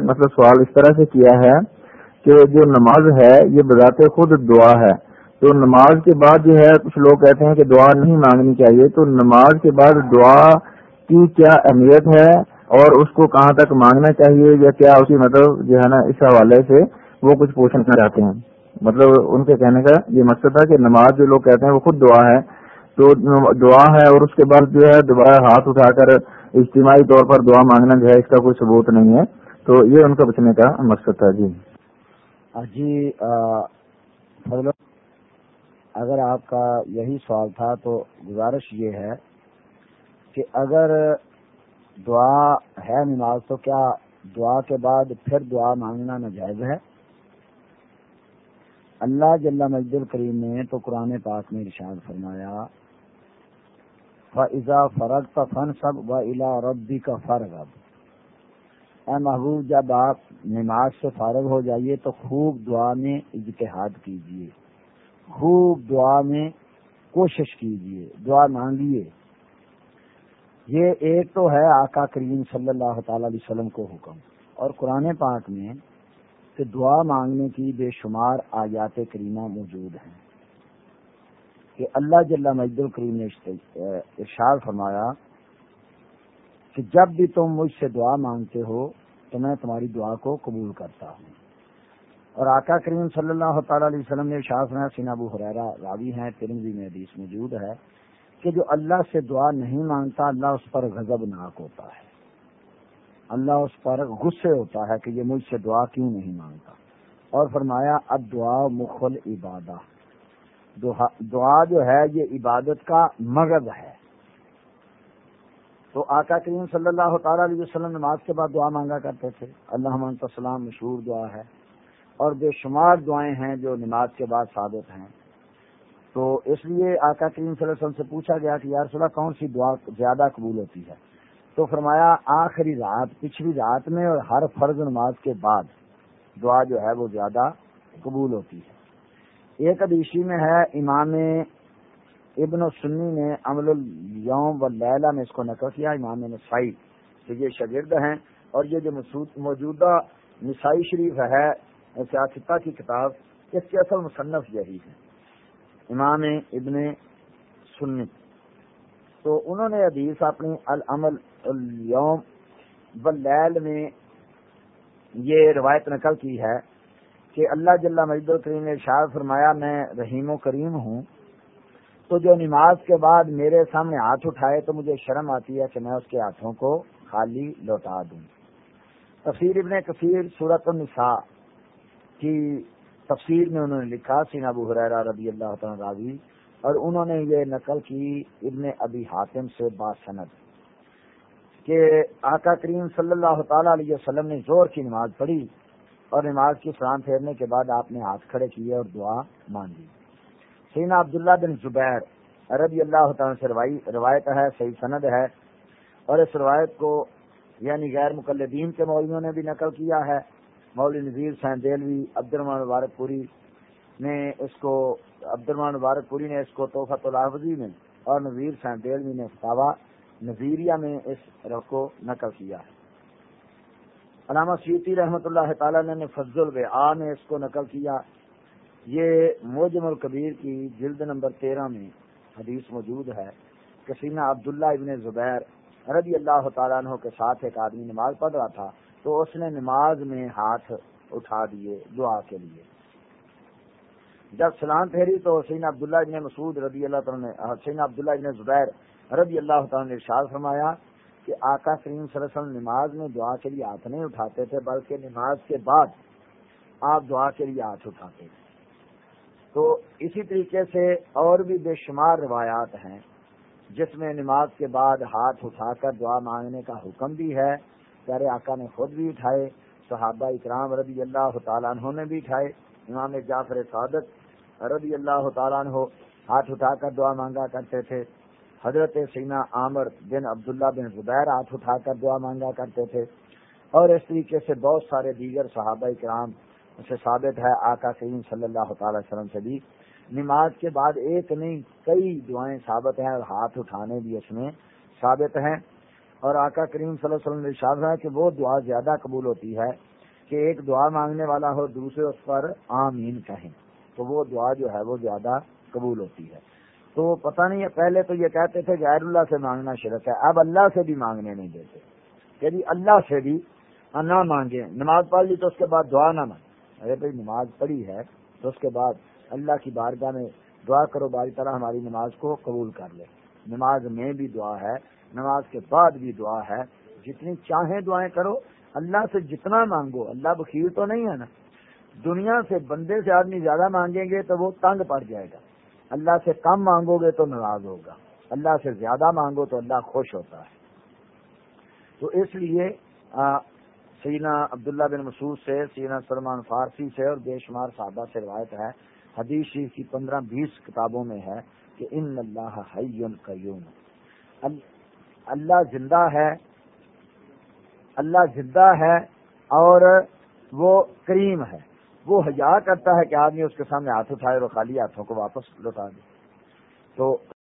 مطلب سوال اس طرح سے کیا ہے کہ جو نماز ہے، یہ بذات خود دعا ہے۔ تو نماز کے بعد جو ہے، کچھ لوگ کہتے ہیں کہ دعا نہیں مانگنی چاہیے۔ تو نماز کے بعد دعا کی کیا اہمیت ہے اور اس کو کہاں تک مانگنا چاہیے یا کیا اسی مطلب جو ہے نا، اس حوالے سے وہ کچھ پوچھنا چاہتے ہیں۔ مطلب ان کے کہنے کا یہ مقصد تھا کہ نماز جو لوگ کہتے ہیں وہ خود دعا ہے۔ تو دعا ہے اور اس کے بعد جو ہے، دوبارہ ہاتھ اٹھا کر اجتماعی طور پر دعا مانگنا جو ہے، اس کا کوئی ثبوت نہیں ہے۔ تو یہ ان کا بچنے کا مقصد تھا جی۔ جی اگر آپ کا یہی سوال تھا تو گزارش یہ ہے کہ اگر دعا ہے نماز تو کیا دعا کے بعد پھر دعا مانگنا ناجائز ہے؟ اللہ جل مجد الکریم نے تو قرآن پاک میں ارشاد فرمایا فضا فرق فن سب و الا ربی کا فرغ اب اے محبوب، جب آپ نماز سے فارغ ہو جائیے تو خوب دعا میں اجتہاد کیجیے۔ خوب دعا میں کوشش کیجیے، دعا مانگیے۔ یہ ایک تو ہے آقا کریم صلی اللہ تعالی علیہ وسلم کو حکم۔ اور قرآن پاک میں کہ دعا مانگنے کی بے شمار آیات کریمہ موجود ہیں۔ کہ اللہ جل مجد الکریم نے ارشاد فرمایا کہ جب بھی تم مجھ سے دعا مانگتے ہو تو میں تمہاری دعا کو قبول کرتا ہوں۔ اور آقا کریم صلی اللہ تعالی علیہ وسلم نے ارشاد فرمایا سینا ابو حریرا راوی ہیں ترنوی میں حدیث موجود ہے کہ جو اللہ سے دعا نہیں مانگتا، اللہ اس پر غضب ناک ہوتا ہے۔ اللہ اس پر غصے ہوتا ہے کہ یہ مجھ سے دعا کیوں نہیں مانگتا۔ اور فرمایا اب دعا مخل عبادہ۔ دعا جو ہے، یہ عبادت کا مغد ہے۔ تو آقا کریم صلی اللہ تعالی علیہ وسلم نماز کے بعد دعا مانگا کرتے تھے۔ اللہ السلام مشہور دعا ہے اور بے شمار دعائیں ہیں جو نماز کے بعد ثابت ہیں۔ تو اس لیے آقا کریم صلی اللہ علیہ وسلم سے پوچھا گیا کہ یار صلاح کون سی دعا زیادہ قبول ہوتی ہے؟ تو فرمایا، آخری رات، پچھلی رات میں اور ہر فرض نماز کے بعد دعا جو ہے وہ زیادہ قبول ہوتی ہے۔ ایک ادیشی میں ہے، امام ابن و سنی نے امل الوم و لیلا میں اس کو نقل کیا، امام نسائی کہ یہ شگرد ہیں اور یہ جو موجودہ نسائی شریف ہے سیاستہ کی کتاب، اس کے اصل مصنف یہی ہے، امام ابن سنی۔ تو انہوں نے حدیث اپنی العمل اليوم واللیل میں یہ روایت نقل کی ہے کہ اللہ جل مجد الکریم نے ارشاد فرمایا، میں رحیم و کریم ہوں۔ تو جو نماز کے بعد میرے سامنے ہاتھ اٹھائے تو مجھے شرم آتی ہے کہ میں اس کے ہاتھوں کو خالی لوٹا دوں۔ تفسیر ابن کثیر صورت النساء کی تفسیر میں انہوں نے لکھا، سینا ابو حرا رضی اللہ تعالیٰ راضی، اور انہوں نے یہ نقل کی ابن ابی حاتم سے باسند کہ آقا کریم صلی اللہ تعالی علیہ وسلم نے زور کی نماز پڑھی اور نماز کی فران پھیرنے کے بعد آپ نے ہاتھ کھڑے کیے اور دعا مانگی۔ سینا عبداللہ بن زبیر رضی اللہ تعالیٰ سے روایت ہے، صحیح سند ہے اور اس روایت کو یعنی غیر مقلدین کے مولویوں نے بھی نقل کیا ہے۔ مولوی نذیر سین دلوی عبد الرحمان مبارک پوری نے اس کو عبد الرحمان مبارک پوری نے اس کو توحفت الحفظی میں اور نذیر سین دلوی نے فتوا نظیریہ میں اس رخ کو نقل کیا ہے۔ علامہ سیوتی رحمۃ اللہ تعالی نے فضل البا میں اس کو نقل کیا۔ یہ موجم القبیر کی جلد نمبر تیرہ میں حدیث موجود ہے کسینہ عبداللہ ابن زبیر رضی اللہ تعالیٰ عنہ کے ساتھ ایک آدمی نماز پڑھ رہا تھا تو اس نے نماز میں ہاتھ اٹھا دیے دعا کے لیے۔ جب سلام پھیری تو حسین عبداللہ ابن مسعود رضی اللہ تعالیٰ نے حسین عبداللہ ابن زبیر رضی اللہ تعالیٰ نے ارشاد فرمایا کہ آقا کریم صلی اللہ علیہ وسلم نماز میں دعا کے لیے ہاتھ نہیں اٹھاتے تھے، بلکہ نماز کے بعد آپ دعا کے لیے ہاتھ اٹھاتے تھے۔ تو اسی طریقے سے اور بھی بے شمار روایات ہیں، جس میں نماز کے بعد ہاتھ اٹھا کر دعا مانگنے کا حکم بھی ہے، پیارے آقا نے خود بھی اٹھائے، صحابہ اکرام رضی اللہ تعالیٰ عنہ نے بھی اٹھائے، امام جعفر صادق رضی اللہ تعالیٰ عنہ ہاتھ اٹھا کر دعا مانگا کرتے تھے، حضرت سینا عامر بن عبداللہ بن زبیر ہاتھ اٹھا کر دعا مانگا کرتے تھے، اور اس طریقے سے بہت سارے دیگر صحابہ کرام سے ثابت ہے آقا کریم صلی اللہ تعالی وسلم سے بھی۔ نماز کے بعد ایک نہیں، کئی دعائیں ثابت ہیں اور ہاتھ اٹھانے بھی اس میں ثابت ہیں۔ اور آقا کریم صلی اللہ علیہ وسلم نے ہے کہ وہ دعا زیادہ قبول ہوتی ہے کہ ایک دعا مانگنے والا ہو، دوسرے اس پر آمین کہیں۔ تو وہ دعا جو ہے وہ زیادہ قبول ہوتی ہے۔ تو پتہ نہیں ہے پہلے تو یہ کہتے تھے غیر اللہ سے مانگنا شرک ہے، اب اللہ سے بھی مانگنے نہیں دیتے۔ کہ جی اللہ سے بھی نہ مانگے نماز پڑھ لی تو اس کے بعد دعا نہ مانگے ارے بھائی نماز پڑھی ہے تو اس کے بعد اللہ کی بارگاہ میں دعا کرو، باری طرح ہماری نماز کو قبول کر لے۔ نماز میں بھی دعا ہے، نماز کے بعد بھی دعا ہے۔ جتنی چاہیں دعائیں کرو، اللہ سے جتنا مانگو، اللہ بخیر تو نہیں ہے نا۔ دنیا سے بندے سے آدمی زیادہ مانگیں گے تو وہ تنگ پڑ جائے گا۔ اللہ سے کم مانگو گے تو ناراض ہوگا۔ اللہ سے زیادہ مانگو تو اللہ خوش ہوتا ہے۔ تو اس لیے سینا عبداللہ بن مسعود سے، سینا سلمان فارسی سے اور بے شمار صحابہ سے روایت ہے، حدیث شریف کی پندرہ بیس کتابوں میں ہے کہ ان اللہ قیوم۔ اللہ زندہ ہے، اللہ زندہ ہے اور وہ کریم ہے۔ وہ حیا کرتا ہے کہ آدمی اس کے سامنے ہاتھ اٹھائے اور خالی ہاتھوں کو واپس لوٹا دے۔ تو